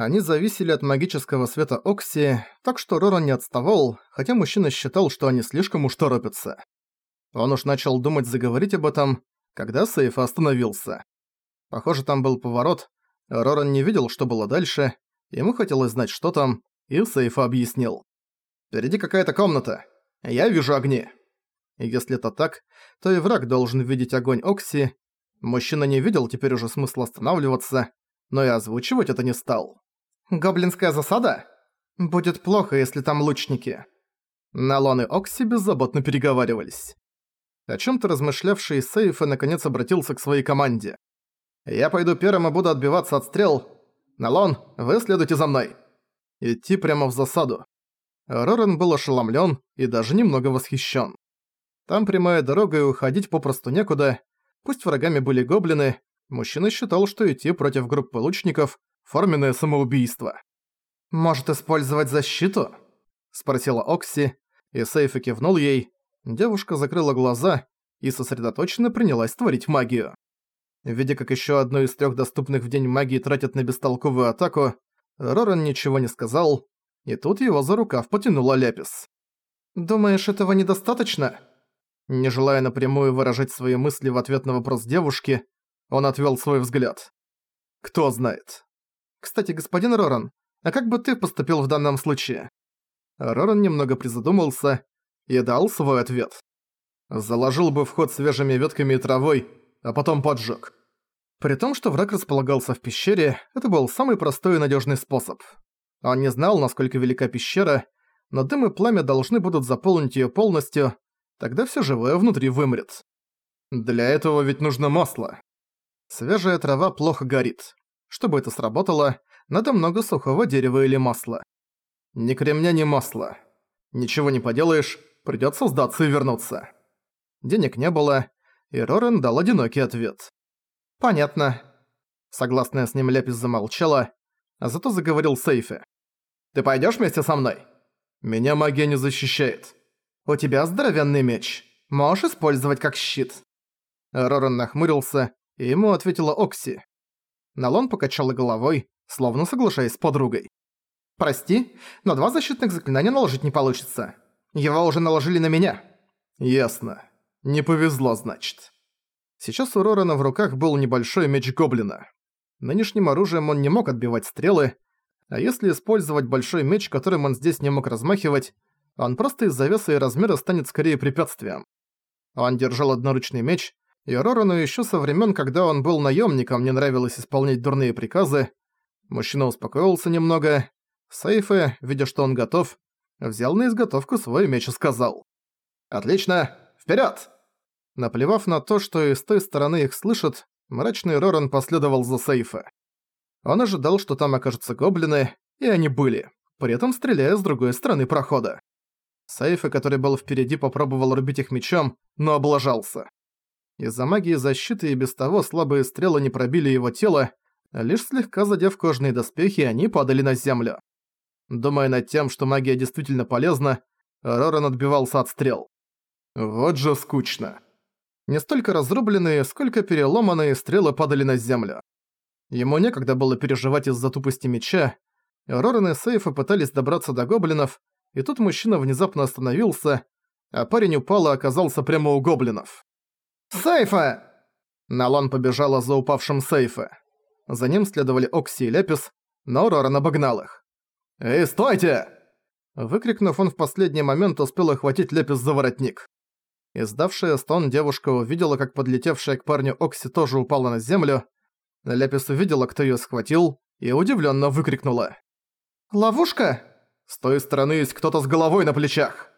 Они зависели от магического света Окси, так что Роран не отставал, хотя мужчина считал, что они слишком уж торопятся. Он уж начал думать заговорить об этом, когда сейф остановился. Похоже, там был поворот. Роран не видел, что было дальше. Ему хотелось знать, что там, и Сейфа объяснил. «Впереди какая-то комната. Я вижу огни». И если это так, то и враг должен видеть огонь Окси. Мужчина не видел теперь уже смысла останавливаться, но и озвучивать это не стал. «Гоблинская засада? Будет плохо, если там лучники». Налон и Окси беззаботно переговаривались. О чем-то размышлявший Сейфа наконец обратился к своей команде. «Я пойду первым и буду отбиваться от стрел. Налон, вы следуйте за мной». Идти прямо в засаду. Рорен был ошеломлен и даже немного восхищен. Там прямая дорога и уходить попросту некуда. Пусть врагами были гоблины, мужчина считал, что идти против группы лучников – форменное самоубийство. «Может использовать защиту?» – спросила Окси, и Сейфи кивнул ей, Девушка закрыла глаза и сосредоточенно принялась творить магию. Видя, как еще одну из трех доступных в день магии тратят на бестолковую атаку, Роран ничего не сказал, и тут его за рукав потянула Ляпис. «Думаешь, этого недостаточно?» Не желая напрямую выражать свои мысли в ответ на вопрос девушки, он отвел свой взгляд. «Кто знает?» «Кстати, господин Роран, а как бы ты поступил в данном случае?» Роран немного призадумался и дал свой ответ. Заложил бы вход свежими ветками и травой, а потом поджег. При том, что враг располагался в пещере, это был самый простой и надежный способ. Он не знал, насколько велика пещера, но дым и пламя должны будут заполнить ее полностью, тогда все живое внутри вымрет. Для этого ведь нужно масло. Свежая трава плохо горит. Чтобы это сработало, надо много сухого дерева или масла. Ни кремня, ни масла. Ничего не поделаешь, Придётся сдаться и вернуться. Денег не было, и Рорен дал одинокий ответ. «Понятно». Согласная с ним Ляпис замолчала, а зато заговорил Сейфе. «Ты пойдёшь вместе со мной?» «Меня магия не защищает». «У тебя здоровенный меч. Можешь использовать как щит». Рорен нахмурился, и ему ответила Окси. Налон покачала головой, словно соглашаясь с подругой. «Прости, но два защитных заклинания наложить не получится. Его уже наложили на меня». «Ясно. Не повезло, значит». Сейчас у Рорана в руках был небольшой меч гоблина. Нынешним оружием он не мог отбивать стрелы, а если использовать большой меч, которым он здесь не мог размахивать, он просто из-за веса и размера станет скорее препятствием. Он держал одноручный меч, и Рорану еще со времен, когда он был наемником, не нравилось исполнять дурные приказы. Мужчина успокоился немного. Сейфе, видя, что он готов, взял на изготовку свой меч и сказал. «Отлично! Вперед! Наплевав на то, что и с той стороны их слышат, мрачный Роран последовал за Сейфа. Он ожидал, что там окажутся гоблины, и они были, при этом стреляя с другой стороны прохода. Сейфа, который был впереди, попробовал рубить их мечом, но облажался. Из-за магии защиты и без того слабые стрелы не пробили его тело, лишь слегка задев кожные доспехи, они падали на землю. Думая над тем, что магия действительно полезна, Роран отбивался от стрел. Вот же скучно. Не столько разрубленные, сколько переломанные стрелы падали на землю. Ему некогда было переживать из-за тупости меча. Роран и Сейфа пытались добраться до гоблинов, и тут мужчина внезапно остановился, а парень упал и оказался прямо у гоблинов. «Сейфа!» Налон побежала за упавшим Сейфа. За ним следовали Окси и Лепис, но Роран обогнал их. «Эй, стойте!» Выкрикнув, он в последний момент успел охватить Лепис за воротник. Издавшая стон девушка увидела, как подлетевшая к парню Окси тоже упала на землю. Лепис увидела, кто её схватил, и удивлённо выкрикнула. «Ловушка?» С той стороны есть кто-то с головой на плечах.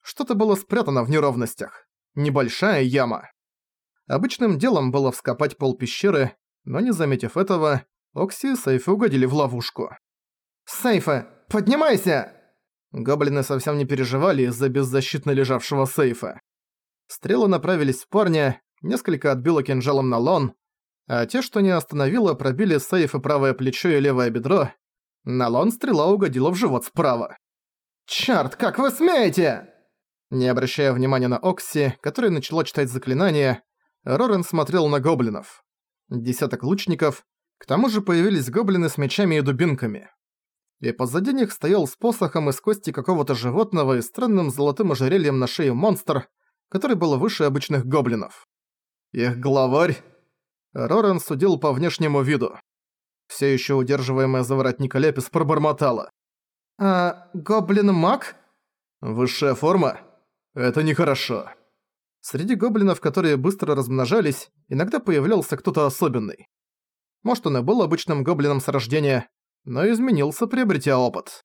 Что-то было спрятано в неровностях. Небольшая яма. Обычным делом было вскопать пол пещеры, но не заметив этого, Окси и Сейфи угодили в ловушку. «Сейфа! Поднимайся!» Гоблины совсем не переживали из-за беззащитно лежавшего сейфа. Стрелы направились в парня, несколько отбило кинжалом на лон, а те, что не остановило, пробили сейф и правое плечо и левое бедро. На лон стрела угодила в живот справа. «Чёрт, как вы смеете!» Не обращая внимания на Окси, которая начала читать заклинания, Рорен смотрел на гоблинов. Десяток лучников, К тому же появились гоблины с мечами и дубинками. И позади них стоял с посохом из кости какого-то животного и странным золотым ожерельем на шее монстр, который был выше обычных гоблинов. Их главарь... Роран судил по внешнему виду. Все еще удерживаемая за воротника Лепис пробормотала. «А, гоблин-маг?» «Высшая форма? Это нехорошо». Среди гоблинов, которые быстро размножались, иногда появлялся кто-то особенный. Может, он и был обычным гоблином с рождения, но изменился, приобретя опыт.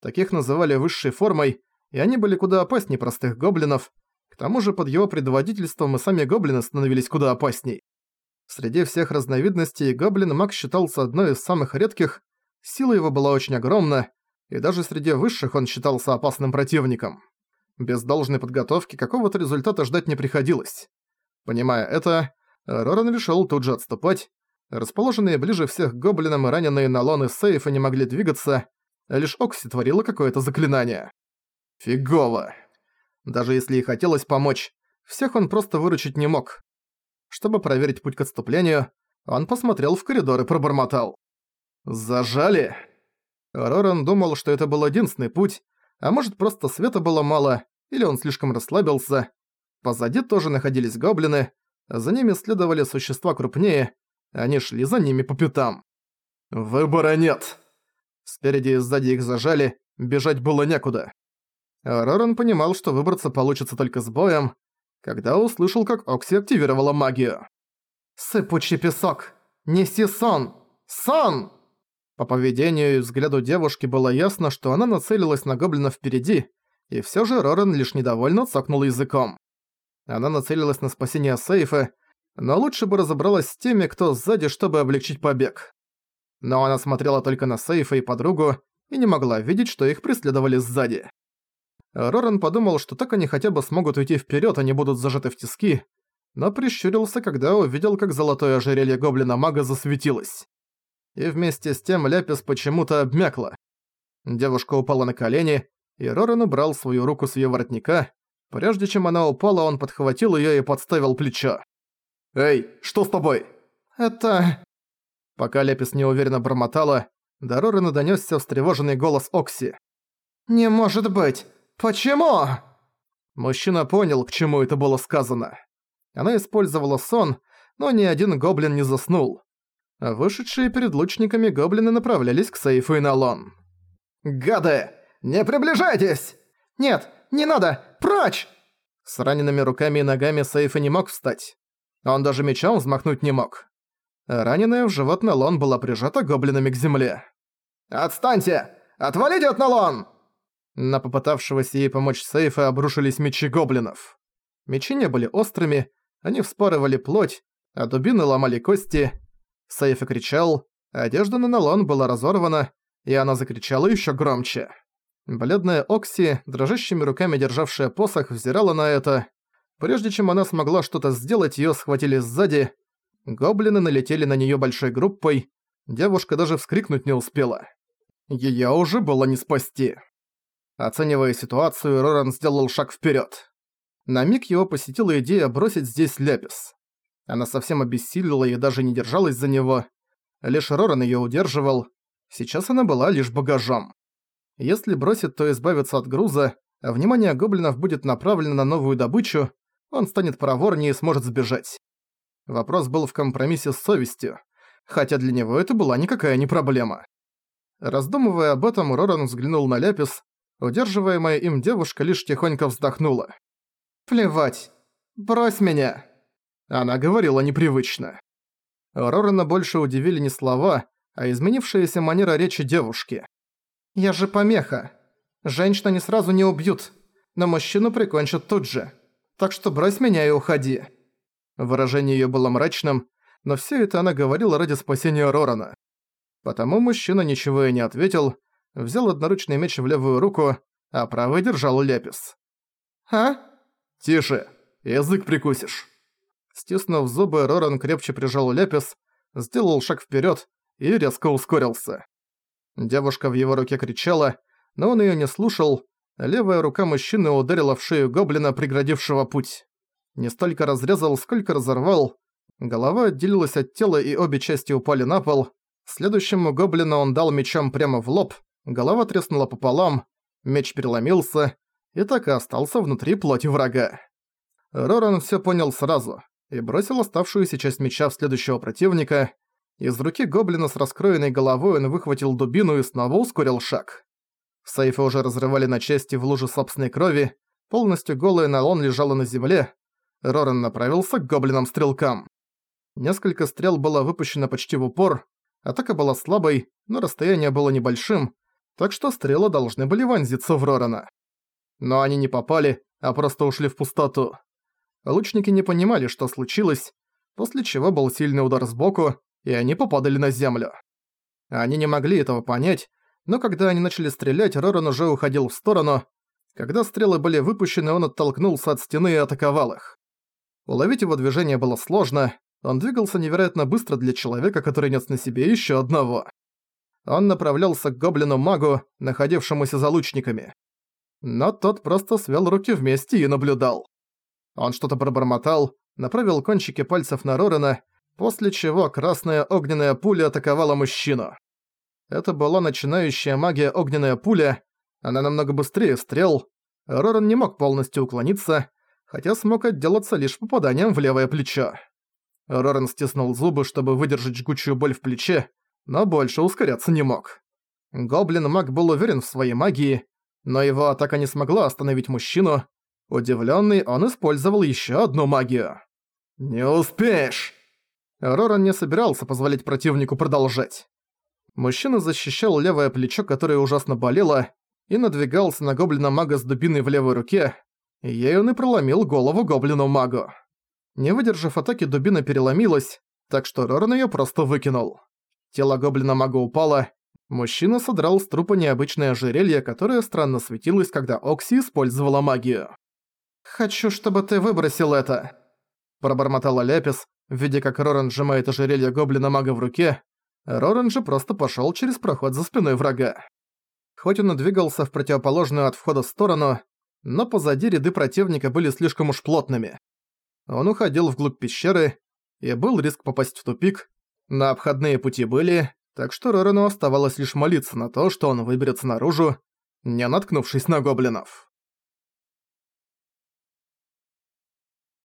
Таких называли высшей формой, и они были куда опаснее простых гоблинов, к тому же под его предводительством и сами гоблины становились куда опасней. Среди всех разновидностей гоблин-маг считался одной из самых редких, сила его была очень огромна, и даже среди высших он считался опасным противником. Без должной подготовки какого-то результата ждать не приходилось. Понимая это, Роран решил тут же отступать. Расположенные ближе всех гоблинам и раненые налоны сейфа не могли двигаться, а лишь Окси творила какое-то заклинание. Фигово. Даже если и хотелось помочь, всех он просто выручить не мог. Чтобы проверить путь к отступлению, он посмотрел в коридор и пробормотал. «Зажали?» Роран думал, что это был единственный путь, а может просто света было мало, или он слишком расслабился. Позади тоже находились гоблины, за ними следовали существа крупнее, они шли за ними по пятам. «Выбора нет!» Спереди и сзади их зажали, бежать было некуда. Роран понимал, что выбраться получится только с боем, когда услышал, как Окси активировала магию. «Сыпучий песок! Неси сон! Сон!» По поведению и взгляду девушки было ясно, что она нацелилась на гоблина впереди, и всё же Роран лишь недовольно цокнул языком. Она нацелилась на спасение сейфа, но лучше бы разобралась с теми, кто сзади, чтобы облегчить побег. Но она смотрела только на сейфа и подругу, и не могла видеть, что их преследовали сзади. Роран подумал, что так они хотя бы смогут уйти вперед, а не будут зажаты в тиски, но прищурился, когда увидел, как золотое ожерелье гоблина-мага засветилось. И вместе с тем Ляпис почему-то обмякла. Девушка упала на колени, и Роран убрал свою руку с её воротника. Прежде чем она упала, он подхватил её и подставил плечо. «Эй, что с тобой?» «Это...» Пока Ляпис неуверенно бормотала, до Рорана донёсся встревоженный голос Окси. «Не может быть! «Почему?» Мужчина понял, к чему это было сказано. Она использовала сон, но ни один гоблин не заснул. Вышедшие перед лучниками гоблины направлялись к сейфу и на лон. «Гады! Не приближайтесь!» «Нет, не надо! Прочь!» С ранеными руками и ногами сейфа не мог встать. Он даже мечом взмахнуть не мог. Раненая в живот Налон была прижата гоблинами к земле. «Отстаньте! Отвалите от Налон!» На попытавшегося ей помочь Сейфа обрушились мечи гоблинов. Мечи не были острыми, они вспарывали плоть, а дубины ломали кости. Сейфа кричал, одежда на Налон была разорвана, и она закричала ещё громче. Бледная Окси, дрожащими руками державшая посох, взирала на это. Прежде чем она смогла что-то сделать, её схватили сзади. Гоблины налетели на неё большой группой. Девушка даже вскрикнуть не успела. Её уже было не спасти. Оценивая ситуацию, Роран сделал шаг вперед. На миг его посетила идея бросить здесь Ляпис. Она совсем обессилила и даже не держалась за него. Лишь Роран ее удерживал. Сейчас она была лишь багажом. Если бросит, то избавится от груза, а внимание гоблинов будет направлено на новую добычу, он станет проворнее и сможет сбежать. Вопрос был в компромиссе с совестью, хотя для него это была никакая не проблема. Раздумывая об этом, Роран взглянул на Ляпис, Удерживаемая им девушка лишь тихонько вздохнула. «Плевать. Брось меня!» Она говорила непривычно. Рорана больше удивили не слова, а изменившаяся манера речи девушки. «Я же помеха. Женщину не сразу не убьют, но мужчину прикончат тут же. Так что брось меня и уходи». Выражение её было мрачным, но всё это она говорила ради спасения Рорана. Потому мужчина ничего и не ответил, взял одноручный меч в левую руку, а правой держал ляпис. «А?» «Тише, язык прикусишь». Стиснув зубы, Роран крепче прижал ляпис, сделал шаг вперед и резко ускорился. Девушка в его руке кричала, но он ее не слушал, левая рука мужчины ударила в шею гоблина, преградившего путь. Не столько разрезал, сколько разорвал. Голова отделилась от тела и обе части упали на пол. Следующему гоблину он дал мечом прямо в лоб, голова треснула пополам, меч переломился и так и остался внутри плоти врага. Роран всё понял сразу и бросил оставшуюся часть меча в следующего противника. Из руки гоблина с раскроенной головой он выхватил дубину и снова ускорил шаг. Сейфы уже разрывали на части в луже собственной крови, полностью голая Налон лежала на земле. Роран направился к гоблинам-стрелкам. Несколько стрел было выпущено почти в упор, атака была слабой, но расстояние было небольшим, так что стрелы должны были вонзиться в Рорана. Но они не попали, а просто ушли в пустоту. Лучники не понимали, что случилось, после чего был сильный удар сбоку, и они попадали на землю. Они не могли этого понять, но когда они начали стрелять, Роран уже уходил в сторону. Когда стрелы были выпущены, он оттолкнулся от стены и атаковал их. Уловить его движение было сложно, он двигался невероятно быстро для человека, который нес на себе еще одного. Он направлялся к гоблину-магу, находившемуся за лучниками. Но тот просто свел руки вместе и наблюдал. Он что-то пробормотал, направил кончики пальцев на Рорена, после чего красная огненная пуля атаковала мужчину. Это была начинающая магия огненная пуля, она намного быстрее стрел. Рорен не мог полностью уклониться, хотя смог отделаться лишь попаданием в левое плечо. Рорен стиснул зубы, чтобы выдержать жгучую боль в плече, но больше ускоряться не мог. Гоблин-маг был уверен в своей магии, но его атака не смогла остановить мужчину. Удивленный, он использовал еще одну магию. «Не успеешь!» Роран не собирался позволить противнику продолжать. Мужчина защищал левое плечо, которое ужасно болело, и надвигался на гоблина-мага с дубиной в левой руке, и ей он и проломил голову гоблину-магу. Не выдержав атаки, дубина переломилась, так что Роран её просто выкинул. Тело гоблина-мага упало, мужчина содрал с трупа необычное ожерелье, которое странно светилось, когда Окси использовала магию. «Хочу, чтобы ты выбросил это», – пробормотала Ляпис, видя как Роран сжимает ожерелье гоблина-мага в руке, Роран же просто пошёл через проход за спиной врага. Хоть он и двигался в противоположную от входа сторону, но позади ряды противника были слишком уж плотными. Он уходил вглубь пещеры, и был риск попасть в тупик, на обходные пути были, так что Рорану оставалось лишь молиться на то, что он выберется наружу, не наткнувшись на гоблинов.